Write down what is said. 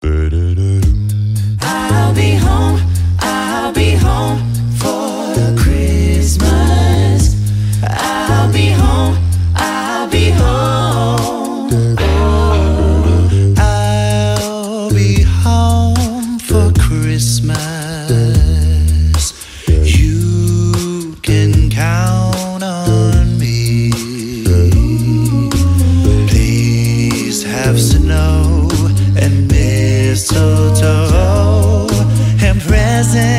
I'll present.